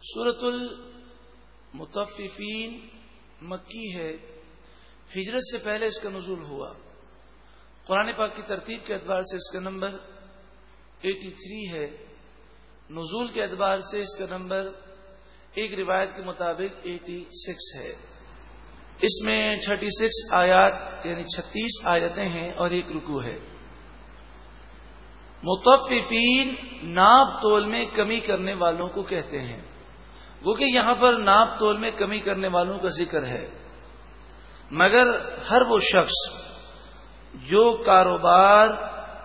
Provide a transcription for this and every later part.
سورت المتففین مکی ہے۔ ہجرت سے پہلے اس کا نزول ہوا۔ قرآن پاک کی ترتیب کے اعتبار سے اس کا نمبر ایٹی تھری ہے۔ نزول کے اعتبار سے اس کا نمبر ایک روایت کے مطابق ایٹی سکس ہے۔ اس میں تھرٹی سکس آیات یعنی چھتیس آیتیں ہیں اور ایک رکو ہے۔ متففین ناپ تول میں کمی کرنے والوں کو کہتے ہیں۔ وہ کہ یہاں پر ناپ تول میں کمی کرنے والوں کا ذکر ہے۔ مگر ہر وہ شخص جو کاروبار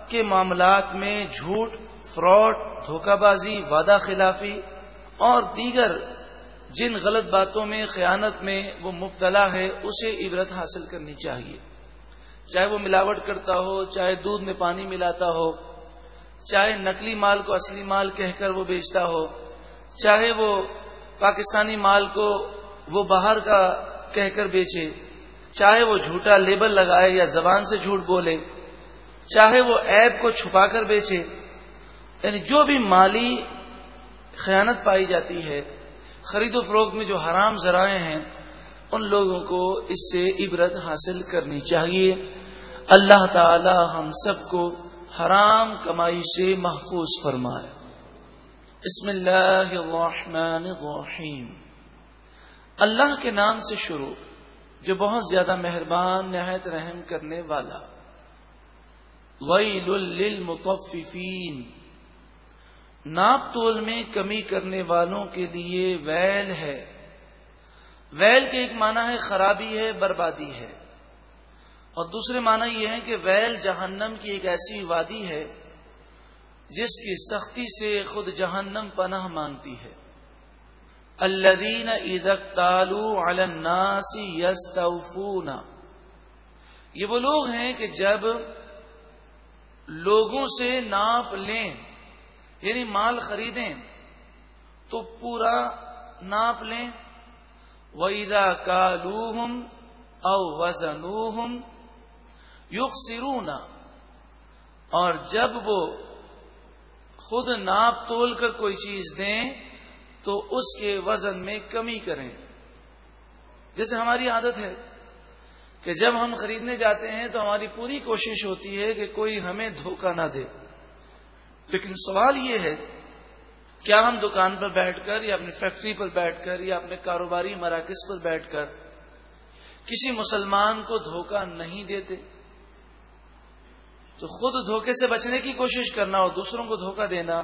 کے معاملات میں جھوٹ، فراڈ، دھوکہ بازی، وعدہ خلافی اور دیگر جن غلط باتوں میں خیانت میں وہ مبتلا ہے، اسے عبرت حاصل کرنی چاہیے۔ چاہے وہ ملاوٹ کرتا ہو، چاہے دودھ میں پانی ملاتا ہو، چاہے نقلی مال کو اصلی مال کہہ کر وہ بیچتا ہو، چاہے وہ پاکستانی مال کو وہ باہر کا کہہ کر بیچے، چاہے وہ جھوٹا لیبل لگائے یا زبان سے جھوٹ بولے، چاہے وہ ایپ کو چھپا کر بیچے یعنی جو بھی مالی خیانت پائی جاتی ہے، خرید و فروخت میں جو حرام ذرائع ہیں، ان لوگوں کو اس سے عبرت حاصل کرنی چاہیے۔ اللہ تعالی ہم سب کو حرام کمائی سے محفوظ فرمائے۔ بسم اللہ الرحمن الرحیم۔ اللہ کے نام سے شروع جو بہت زیادہ مہربان، نہایت رحم کرنے والا۔ ویل للمطففین۔ ناپ تول میں کمی کرنے والوں کے لیے ویل ہے۔ ویل کے ایک معنی ہے خرابی ہے، بربادی ہے۔ اور دوسرے معنی یہ ہے کہ ویل جہنم کی ایک ایسی وادی ہے جس کی سختی سے خود جہنم پناہ مانگتی ہے۔ الدین ادک تالو الناسی یس یہ وہ لوگ ہیں کہ جب لوگوں سے ناپ لیں یعنی مال خریدیں، تو پورا ناپ لیں۔ ویدا کالوہم او وزنوہم یخ اور جب وہ خود ناپ تول کر کوئی چیز دیں تو اس کے وزن میں کمی کریں۔ جیسے ہماری عادت ہے کہ جب ہم خریدنے جاتے ہیں تو ہماری پوری کوشش ہوتی ہے کہ کوئی ہمیں دھوکہ نہ دے۔ لیکن سوال یہ ہے، کیا ہم دکان پر بیٹھ کر یا اپنی فیکٹری پر بیٹھ کر یا اپنے کاروباری مراکز پر بیٹھ کر کسی مسلمان کو دھوکہ نہیں دیتے؟ تو خود دھوکے سے بچنے کی کوشش کرنا اور دوسروں کو دھوکہ دینا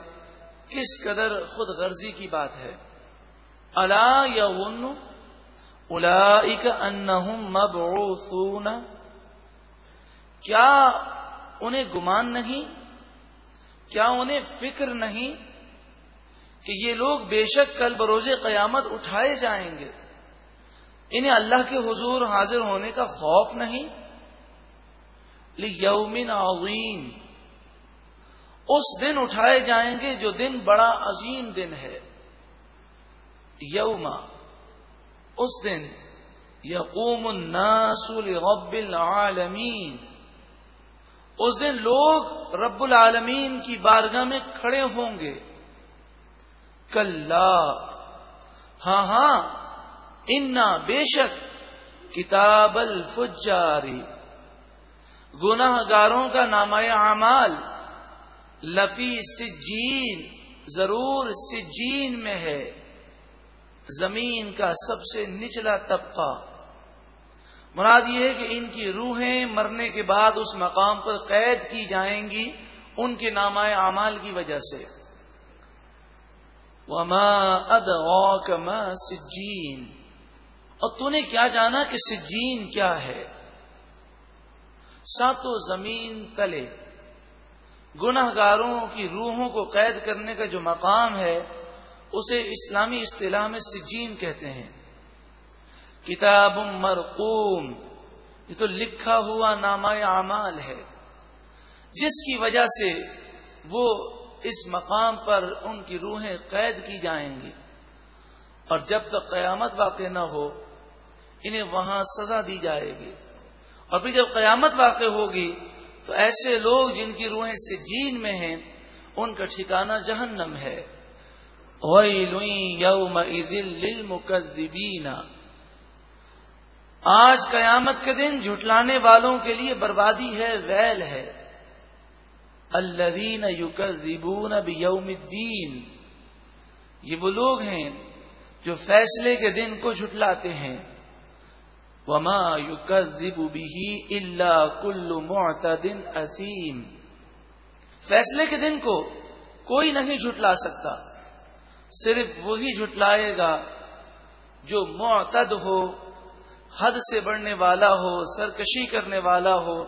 کس قدر خود غرضی کی بات ہے۔ اللہ یا ون الا مبعوثون۔ کیا انہیں گمان نہیں؟ کیا انہیں فکر نہیں کہ یہ لوگ بے شک کل بروز قیامت اٹھائے جائیں گے؟ انہیں اللہ کے حضور حاضر ہونے کا خوف نہیں؟ یومن عظیم اس دن اٹھائے جائیں گے جو دن بڑا عظیم دن ہے۔ یوما اس دن یقوم الناس رب العالمین۔ اس دن لوگ رب العالمین کی بارگاہ میں کھڑے ہوں گے۔ کل ہاں ہاں۔ انا بے شک کتاب الفجاری گناہ گاروں کا نام اعمال لفی سجین، ضرور سجین میں ہے۔ زمین کا سب سے نچلا طبقہ۔ مراد یہ ہے کہ ان کی روحیں مرنے کے بعد اس مقام پر قید کی جائیں گی ان کے نام اعمال کی وجہ سے۔ وما ادعوك ما سجین اور تو نے کیا جانا کہ سجین کیا ہے؟ ساتوں زمین تلے۔ گناہ گاروں کی روحوں کو قید کرنے کا جو مقام ہے، اسے اسلامی اصطلاح میں سجین کہتے ہیں۔ کتاب مرقوم، یہ تو لکھا ہوا نامہ اعمال ہے۔ جس کی وجہ سے وہ اس مقام پر ان کی روحیں قید کی جائیں گی۔ اور جب تک قیامت واقع نہ ہو، انہیں وہاں سزا دی جائے گی۔ اور پھر جب قیامت واقع ہوگی، تو ایسے لوگ جن کی روحیں سے جین میں ہیں، ان کا ٹھکانہ جہنم ہے۔ آج قیامت کے دن جھٹلانے والوں کے لیے بربادی ہے، ویل ہے۔ الذین یکذبون بیوم الدین یہ وہ لوگ ہیں جو فیصلے کے دن کو جھٹلاتے ہیں۔ وما یکذب به الا کل معتد اسیم فیصلے کے دن کو کوئی نہیں جھٹلا سکتا، صرف وہی جھٹلائے گا جو معتد ہو، حد سے بڑھنے والا ہو، سرکشی کرنے والا ہو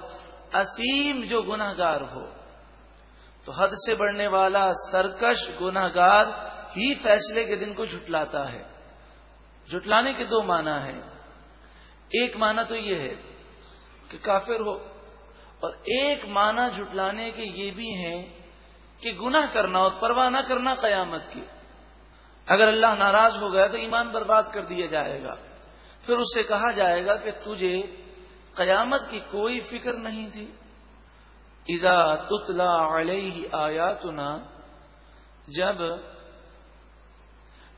اسیم جو گناہ گار ہو۔ تو حد سے بڑھنے والا سرکش گناہ گار ہی فیصلے کے دن کو جھٹلاتا ہے۔ جھٹلانے کے دو معنی ہیں۔ ایک معنی تو یہ ہے کہ کافر ہو اور ایک معنی جھٹلانے کے یہ بھی ہیں کہ گناہ کرنا اور پرواہ نہ کرنا قیامت کی۔ اگر اللہ ناراض ہو گیا تو ایمان برباد کر دیا جائے گا۔ پھر اس سے کہا جائے گا کہ تجھے قیامت کی کوئی فکر نہیں تھی۔ اذا تتلا علیہ آیاتنا، جب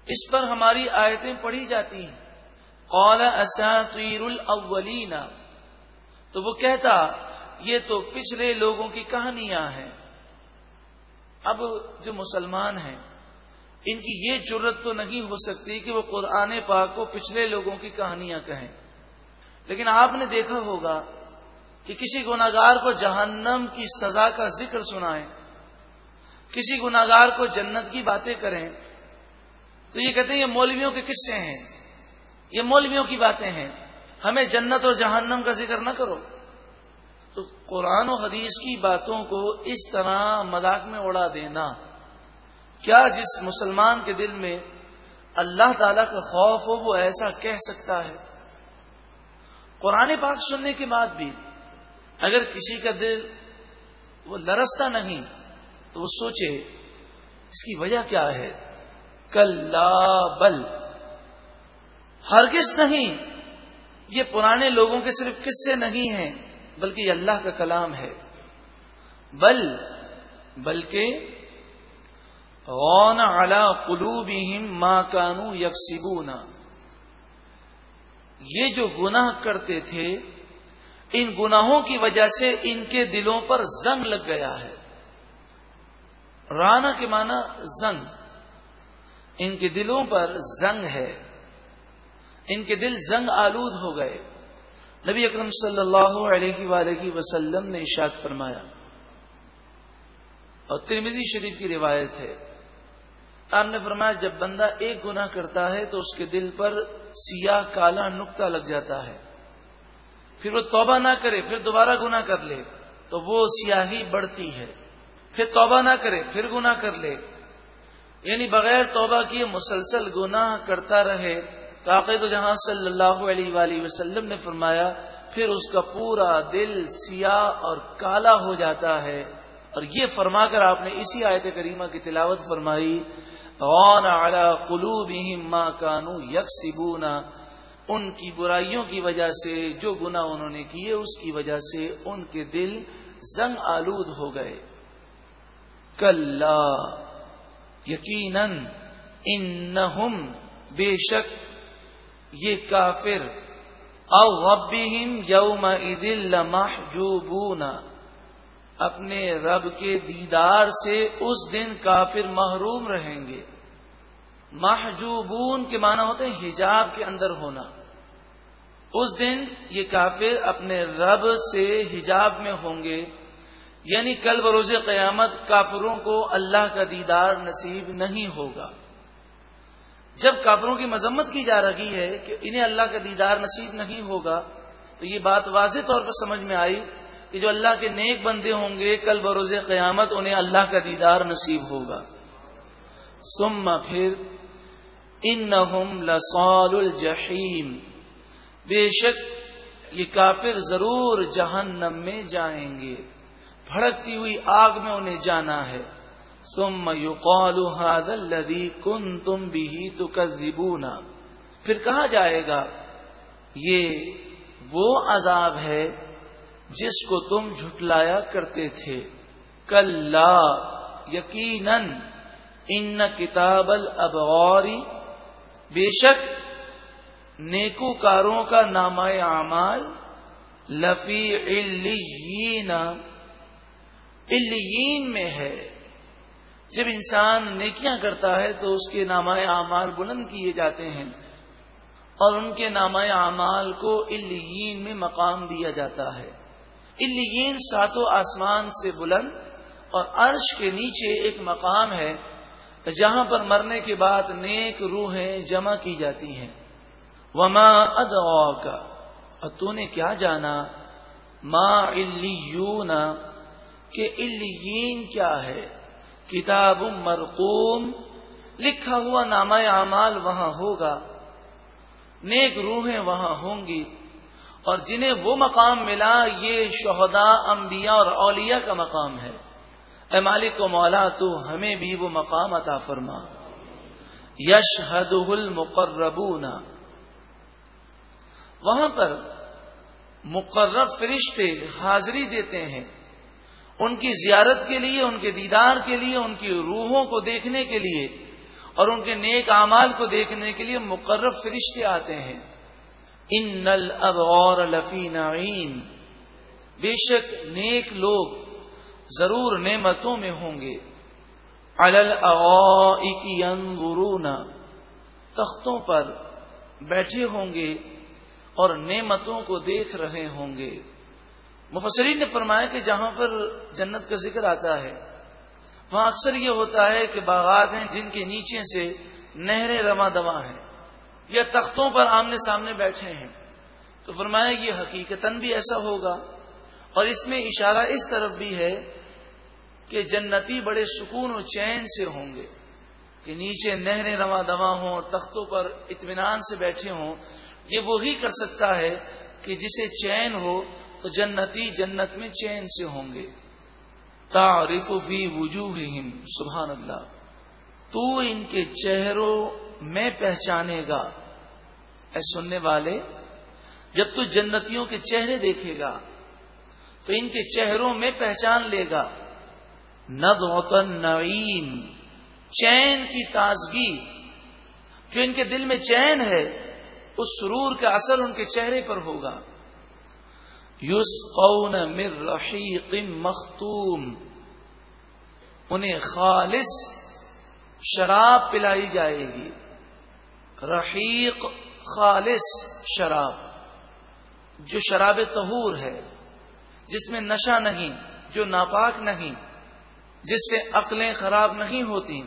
اس پر ہماری آیتیں پڑھی جاتی ہیں۔ قال اساطیر الاولین تو وہ کہتا، یہ تو پچھلے لوگوں کی کہانیاں ہیں۔ اب جو مسلمان ہیں، ان کی یہ ضرورت تو نہیں ہو سکتی کہ وہ قرآن پاک کو پچھلے لوگوں کی کہانیاں کہیں۔ لیکن آپ نے دیکھا ہوگا کہ کسی گناگار کو جہنم کی سزا کا ذکر سنائیں، کسی گناگار کو جنت کی باتیں کریں۔ تو یہ کہتے ہیں، یہ مولویوں کے قصے ہیں۔ یہ مولویوں کی باتیں ہیں۔ ہمیں جنت اور جہنم کا ذکر نہ کرو۔ تو قرآن و حدیث کی باتوں کو اس طرح مذاق میں اڑا دینا۔ کیا جس مسلمان کے دل میں اللہ تعالی کا خوف ہو، وہ ایسا کہہ سکتا ہے؟ قرآن پاک سننے کے بعد بھی اگر کسی کا دل وہ لرستا نہیں، تو وہ سوچے، اس کی وجہ کیا ہے؟ کل بل۔ ہرگز نہیں۔ یہ پرانے لوگوں کے صرف قصے نہیں ہیں، بلکہ یہ اللہ کا کلام ہے۔ بل، بلکہ غون علا قلوبہم ما کانو یکسبونا یہ جو گناہ کرتے تھے، ان گناہوں کی وجہ سے ان کے دلوں پر زنگ لگ گیا ہے۔ رانا کے معنی زنگ۔ ان کے دلوں پر زنگ ہے۔ ان کے دل زنگ آلود ہو گئے۔ نبی اکرم صلی اللہ علیہ وآلہ وسلم نے اشاد فرمایا۔ اور ترمیزی شریف کی روایت ہے۔ آپ نے فرمایا، جب بندہ ایک گنا کرتا ہے تو اس کے دل پر سیاہ، کالا نکتا لگ جاتا ہے۔ پھر وہ توبہ نہ کرے، پھر دوبارہ گنا کر لے، تو وہ سیاہی بڑھتی ہے۔ پھر توبہ نہ کرے، پھر گنا کر لے۔ یعنی بغیر توبہ کیے مسلسل گناہ کرتا رہے۔ تو جہاں صلی اللہ علیہ وآلہ وسلم نے فرمایا، پھر اس کا پورا دل سیاہ اور کالا ہو جاتا ہے۔ اور یہ فرما کر آپ نے اسی آیت کریمہ کی تلاوت فرمائی ما کانو یکسبونا ان کی برائیوں کی وجہ سے، جو گنا انہوں نے کیے، اس کی وجہ سے ان کے دل زنگ آلود ہو گئے۔ کل یقیناً ان بے شک یہ کافر او ربهم یوم محجوبون اپنے رب کے دیدار سے اس دن کافر محروم رہیں گے محجوبون کے معنی ہوتے ہیں حجاب کے اندر ہونا اس دن یہ کافر اپنے رب سے حجاب میں ہوں گے یعنی کل بروز قیامت کافروں کو اللہ کا دیدار نصیب نہیں ہوگا جب کافروں کی مذمت کی جا رہی ہے کہ انہیں اللہ کا دیدار نصیب نہیں ہوگا، تو یہ بات واضح طور پر سمجھ میں آئی کہ جو اللہ کے نیک بندے ہوں گے، کل بروز قیامت انہیں اللہ کا دیدار نصیب ہوگا۔ سم پھر ان لسول الجحیم۔ بے شک، یہ کافر ضرور جہنم میں جائیں گے۔ بھڑکتی ہوئی آگ میں انہیں جانا ہے۔ سم یو هذا الذي كنتم به تكذبون۔ پھر کہا جائے گا، یہ وہ عذاب ہے جس کو تم جھٹلایا کرتے تھے۔ کل یقیناً، ان کتاب الابغوری بے شک نیکو کاروں کا نام اعمال، لفی علیین علیین میں ہے۔ جب انسان نیکیاں کرتا ہے تو اس کے نام اعمال بلند کیے جاتے ہیں اور ان کے نام اعمال کو علیین میں مقام دیا جاتا ہے۔ علیین ساتوں آسمان سے بلند اور عرش کے نیچے ایک مقام ہے جہاں پر مرنے کے بعد نیک روحیں جمع کی جاتی ہیں۔ وما ادعا کا اور تو نے کیا جانا؟ ما علیون، کہ علیین کیا ہے؟ کتاب مرقوم، لکھا ہوا نامہ اعمال وہاں ہوگا، نیک روحیں وہاں ہوں گی، اور جنہیں وہ مقام ملا، یہ شہداء، انبیاء اور اولیاء کا مقام ہے۔ اے مالک و مولا، تو ہمیں بھی وہ مقام عطا فرما۔ یش حد المقربون۔ وہاں پر مقرب فرشتے حاضری دیتے ہیں۔ ان کی زیارت کے لیے، ان کے دیدار کے لیے، ان کی روحوں کو دیکھنے کے لیے اور ان کے نیک اعمال کو دیکھنے کے لیے مقرب فرشتے آتے ہیں۔ ان نل اب اور لفی نعیم بے شک نیک لوگ ضرور نعمتوں میں ہوں گے۔ انگرون تختوں پر بیٹھے ہوں گے اور نعمتوں کو دیکھ رہے ہوں گے۔ مفسرین نے فرمایا کہ جہاں پر جنت کا ذکر آتا ہے، وہاں اکثر یہ ہوتا ہے کہ باغات ہیں جن کے نیچے سے نہریں رواں دواں ہیں یا تختوں پر آمنے سامنے بیٹھے ہیں۔ تو فرمایا یہ حقیقتاً بھی ایسا ہوگا اور اس میں اشارہ اس طرف بھی ہے کہ جنتی بڑے سکون و چین سے ہوں گے کہ نیچے نہریں رواں دواں ہوں تختوں پر اطمینان سے بیٹھے ہوں۔ یہ وہی کر سکتا ہے کہ جسے چین ہو تو جنتی جنت میں چین سے ہوں گے۔ تعریف فی وجوہہم، سبحان اللہ۔ تو ان کے چہروں میں پہچانے گا۔ اے سننے والے، جب تو جنتیوں کے چہرے دیکھے گا، تو ان کے چہروں میں پہچان لے گا۔ ند نعیم چین کی تازگی۔ جو ان کے دل میں چین ہے، اس سرور کا اثر ان کے چہرے پر ہوگا۔ یوس قون مر رحیق مختوم۔ انہیں خالص شراب پلائی جائے گی۔ رحیق خالص شراب۔ جو شراب تہور ہے، جس میں نشہ نہیں، جو ناپاک نہیں، جس سے عقلیں خراب نہیں ہوتی،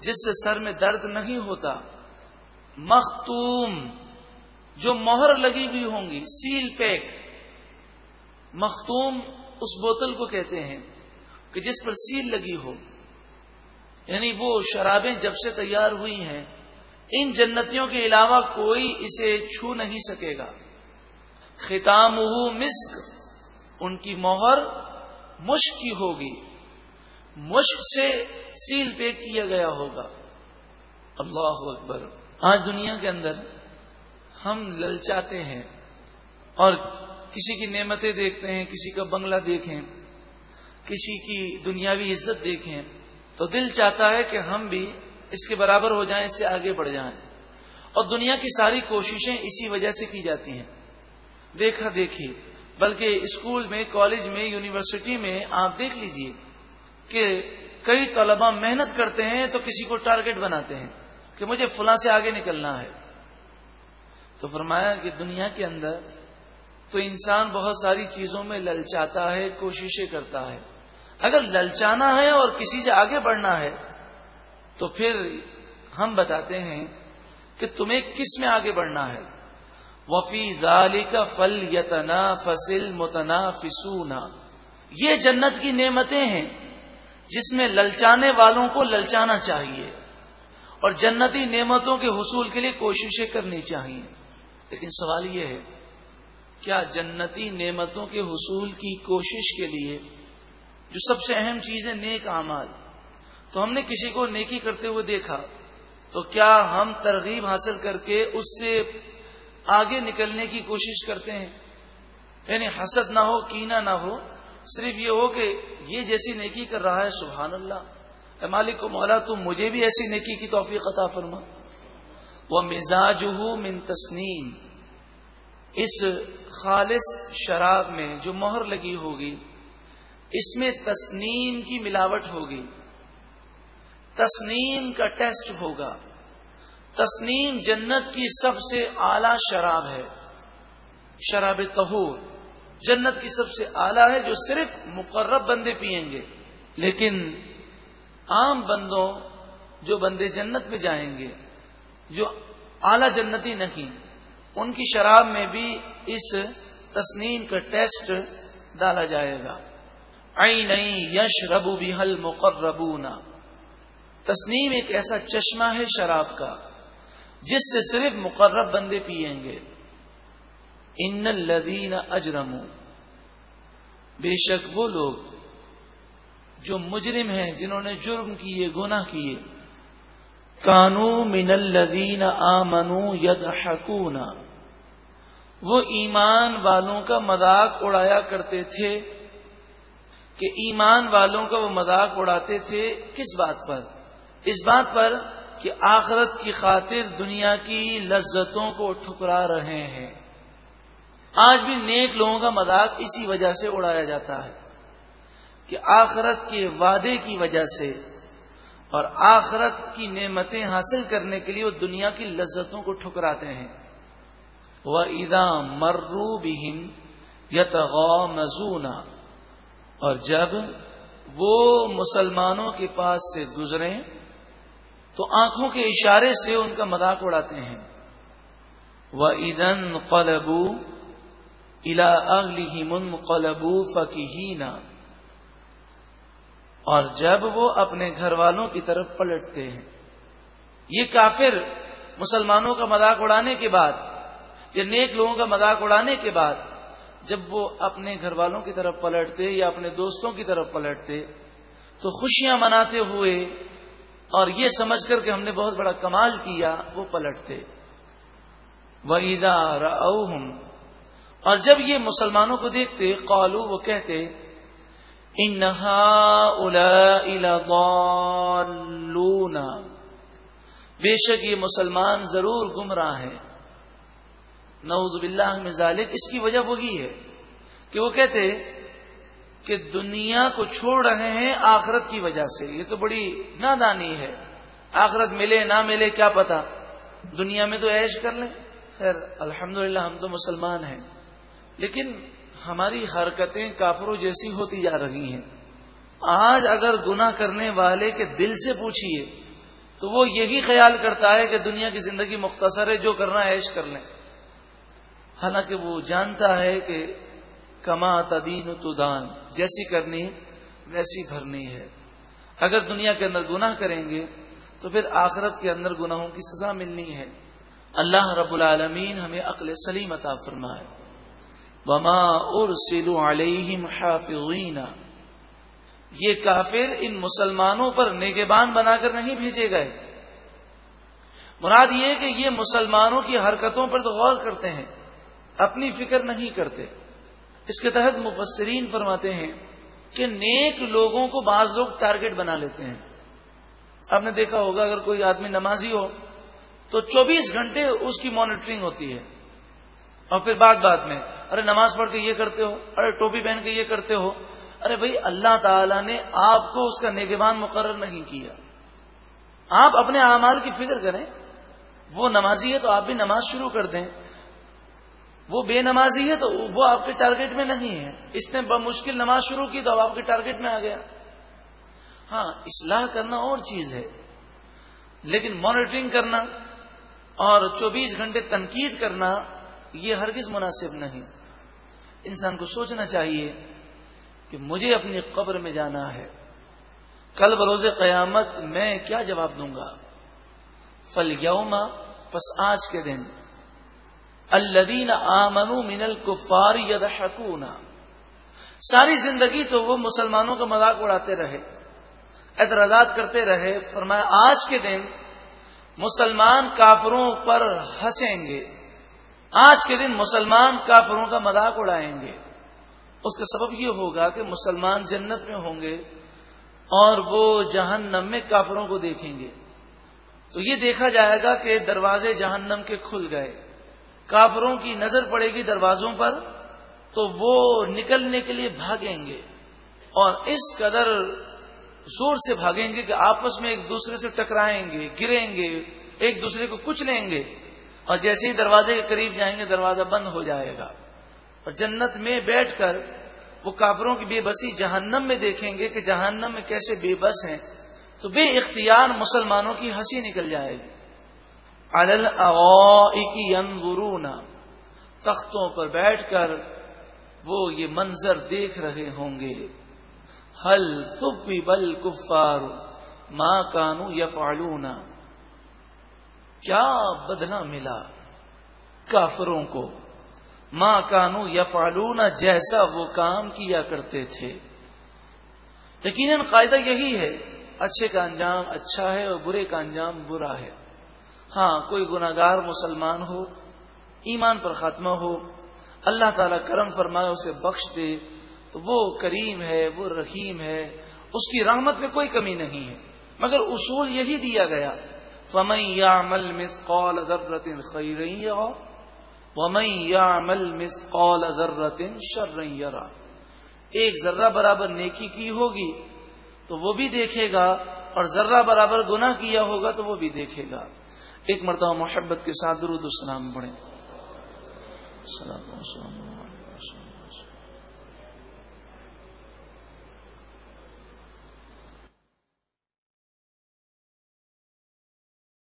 جس سے سر میں درد نہیں ہوتا، مختوم، جو مہر لگی ہوئی ہوں گی، سیل پیک۔ مختوم اس بوتل کو کہتے ہیں کہ جس پر سیل لگی ہو۔ یعنی وہ شرابیں جب سے تیار ہوئی ہیں، ان جنتیوں کے علاوہ کوئی اسے چھو نہیں سکے گا۔ خطام مسک، ان کی مہر مشک کی ہوگی۔ مشک سے سیل پیک کیا گیا ہوگا۔ اللہ اکبر۔ آج دنیا کے اندر ہم للچاتے ہیں اور کسی کی نعمتیں دیکھتے ہیں، کسی کا بنگلہ دیکھیں، کسی کی دنیاوی عزت دیکھیں، تو دل چاہتا ہے کہ ہم بھی اس کے برابر ہو جائیں، اس سے آگے بڑھ جائیں۔ اور دنیا کی ساری کوششیں اسی وجہ سے کی جاتی ہیں۔ دیکھا دیکھیے، بلکہ اسکول میں، کالج میں، یونیورسٹی میں آپ دیکھ لیجیے کہ کئی طلبا محنت کرتے ہیں تو کسی کو ٹارگٹ بناتے ہیں کہ مجھے فلاں سے آگے نکلنا ہے۔ تو فرمایا کہ دنیا کے اندر تو انسان بہت ساری چیزوں میں للچاتا ہے، کوششیں کرتا ہے۔ اگر للچانا ہے اور کسی سے آگے بڑھنا ہے، تو پھر ہم بتاتے ہیں کہ تمہیں کس میں آگے بڑھنا ہے۔ وفی ظالی کا فل یتنا فصل متنا فسونا یہ جنت کی نعمتیں ہیں جس میں للچانے والوں کو للچانا چاہیے اور جنتی نعمتوں کے حصول کے لیے کوششیں کرنی چاہیے۔ لیکن سوال یہ ہے کیا جنتی نعمتوں کے حصول کی کوشش کے لیے جو سب سے اہم چیز ہے نیک اعمال، تو ہم نے کسی کو نیکی کرتے ہوئے دیکھا، تو کیا ہم ترغیب حاصل کر کے اس سے آگے نکلنے کی کوشش کرتے ہیں؟ یعنی حسد نہ ہو کینا نہ ہو، صرف یہ ہو کہ یہ جیسی نیکی کر رہا ہے، سبحان اللہ۔ اے مالک و مولا تم مجھے بھی ایسی نیکی کی توفیق عطا فرما۔ وہ مزاج من تسنیم اس خالص شراب میں جو مہر لگی ہوگی، اس میں تسنیم کی ملاوٹ ہوگی۔ تسنیم کا ٹیسٹ ہوگا۔ تسنیم جنت کی سب سے اعلی شراب ہے۔ شراب تہور جنت کی سب سے اعلیٰ ہے جو صرف مقرب بندے پیئیں گے، لیکن عام بندوں جو بندے جنت میں جائیں گے، جو اعلی جنتی نہیں ان کی شراب میں بھی اس تسنیم کا ٹیسٹ ڈالا جائے گا۔ آئی نہیں یش ربو بھی حل مقربونا تسنیم ایک ایسا چشمہ ہے شراب کا، جس سے صرف مقرب بندے پیئیں گے۔ ان الدین اجرم بے شک وہ لوگ جو مجرم ہیں، جنہوں نے جرم کیے، گناہ کیے۔ کانو من الدین آمنو ید وہ ایمان والوں کا مذاق اڑایا کرتے تھے۔ کہ ایمان والوں کا وہ مذاق اڑاتے تھے کس بات پر؟ اس بات پر کہ آخرت کی خاطر دنیا کی لذتوں کو ٹھکرا رہے ہیں۔ آج بھی نیک لوگوں کا مذاق اسی وجہ سے اڑایا جاتا ہے کہ آخرت کے وعدے کی وجہ سے اور آخرت کی نعمتیں حاصل کرنے کے لیے وہ دنیا کی لذتوں کو ٹھکراتے ہیں۔ وہ ادا مرو بہن یت مزونا اور جب وہ مسلمانوں کے پاس سے گزریں، تو آنکھوں کے اشارے سے ان کا مذاق اڑاتے ہیں۔ وہ ادن قلبو الا اگلی من قلبو فقینا اور جب وہ اپنے گھر والوں کی طرف پلٹتے ہیں۔ یہ کافر مسلمانوں کا مذاق اڑانے کے بعد، یا نیک لوگوں کا مذاق اڑانے کے بعد، جب وہ اپنے گھر والوں کی طرف پلٹتے یا اپنے دوستوں کی طرف پلٹتے، تو خوشیاں مناتے ہوئے اور یہ سمجھ کر کہ ہم نے بہت بڑا کمال کیا، وہ پلٹتے۔ وہ اور جب یہ مسلمانوں کو دیکھتے قالو وہ کہتے انہا بے شک یہ مسلمان ضرور گمراہ ہے نعوذ باللہ میں ذالک۔ اس کی وجہ وہی ہے کہ وہ کہتے کہ دنیا کو چھوڑ رہے ہیں آخرت کی وجہ سے۔ یہ تو بڑی نادانی ہے۔ آخرت ملے نہ ملے کیا پتا؟ دنیا میں تو ایش کر لیں۔ خیر، الحمدللہ ہم تو مسلمان ہیں۔ لیکن ہماری حرکتیں کافروں جیسی ہوتی جا رہی ہیں۔ آج اگر گنا کرنے والے کے دل سے پوچھیے تو وہ یہی خیال کرتا ہے کہ دنیا کی زندگی مختصر ہے، جو کرنا ایش کر لیں۔ حالانکہ وہ جانتا ہے کہ کما تدین تو دان، جیسی کرنی ویسی بھرنی ہے۔ اگر دنیا کے اندر گناہ کریں گے، تو پھر آخرت کے اندر گناہوں کی سزا ملنی ہے۔ اللہ رب العالمین ہمیں عقل سلیم عطا فرمائے۔ وما ارسلوا علیہم حافظین یہ کافر ان مسلمانوں پر نگبان بنا کر نہیں بھیجے گئے۔ مراد یہ کہ یہ مسلمانوں کی حرکتوں پر تو غور کرتے ہیں، اپنی فکر نہیں کرتے۔ اس کے تحت مفسرین فرماتے ہیں کہ نیک لوگوں کو بعض لوگ ٹارگٹ بنا لیتے ہیں۔ آپ نے دیکھا ہوگا اگر کوئی آدمی نمازی ہو تو چوبیس گھنٹے اس کی مانیٹرنگ ہوتی ہے۔ اور پھر بات بات میں، ارے نماز پڑھ کے یہ کرتے ہو، ارے ٹوپی پہن کے یہ کرتے ہو۔ ارے بھائی، اللہ تعالی نے آپ کو اس کا نگبان مقرر نہیں کیا۔ آپ اپنے اعمال کی فکر کریں، وہ نمازی ہے تو آپ بھی نماز شروع کر دیں۔ وہ بے نمازی ہے تو وہ آپ کے ٹارگیٹ میں نہیں ہے۔ اس نے بمشکل نماز شروع کی تو اب آپ کے ٹارگیٹ میں آ گیا۔ ہاں اصلاح کرنا اور چیز ہے، لیکن مانیٹرنگ کرنا اور چوبیس گھنٹے تنقید کرنا یہ ہرگز مناسب نہیں۔ انسان کو سوچنا چاہیے کہ مجھے اپنی قبر میں جانا ہے۔ کل بروز قیامت میں کیا جواب دوں گا؟ فل یوما پس آج کے دن۔ الدین آمنو من الکفار ید ساری زندگی تو وہ مسلمانوں کا مذاق اڑاتے رہے۔ اعتراضات کرتے رہے۔ فرمایا، آج کے دن مسلمان کافروں پر ہنسیں گے۔ آج کے دن مسلمان کافروں کا مذاق اڑائیں گے۔ اس کا سبب یہ ہوگا کہ مسلمان جنت میں ہوں گے اور وہ جہنم میں کافروں کو دیکھیں گے۔ تو یہ دیکھا جائے گا کہ دروازے جہنم کے کھل گئے۔ کافروں کی نظر پڑے گی دروازوں پر تو وہ نکلنے کے لیے بھاگیں گے اور اس قدر زور سے بھاگیں گے کہ آپس میں ایک دوسرے سے ٹکرائیں گے، گریں گے، ایک دوسرے کو کچھ لیں گے۔ اور جیسے ہی دروازے کے قریب جائیں گے، دروازہ بند ہو جائے گا۔ اور جنت میں بیٹھ کر وہ کافروں کی بے بسی جہنم میں دیکھیں گے کہ جہنم میں کیسے بے بس ہیں۔ تو بے اختیار مسلمانوں کی ہنسی نکل جائے گی۔ الغرون تختوں پر بیٹھ کر وہ یہ منظر دیکھ رہے ہوں گے۔ ہل بل کفار ماں کانو یفعلون کیا بدلا ملا کافروں کو۔ ماں کانو یفعلون جیسا وہ کام کیا کرتے تھے۔ یقیناً قاعدہ یہی ہے، اچھے کا انجام اچھا ہے اور برے کا انجام برا ہے۔ ہاں کوئی گناگار مسلمان ہو، ایمان پر خاتمہ ہو، اللہ تعالیٰ کرم فرمائے، اسے بخش دے، تو وہ کریم ہے، وہ رحیم ہے، اس کی رحمت میں کوئی کمی نہیں ہے۔ مگر اصول یہی دیا گیا فمئی یا مل مس قول ضرورت خیر ومئی یا مل مس قول ایک ذرہ برابر نیکی کی ہوگی تو وہ بھی دیکھے گا اور ذرہ برابر گناہ کیا ہوگا تو وہ بھی دیکھے گا ایک مرتبہ محبت کے ساتھ درود السلام پڑھیں۔ السلام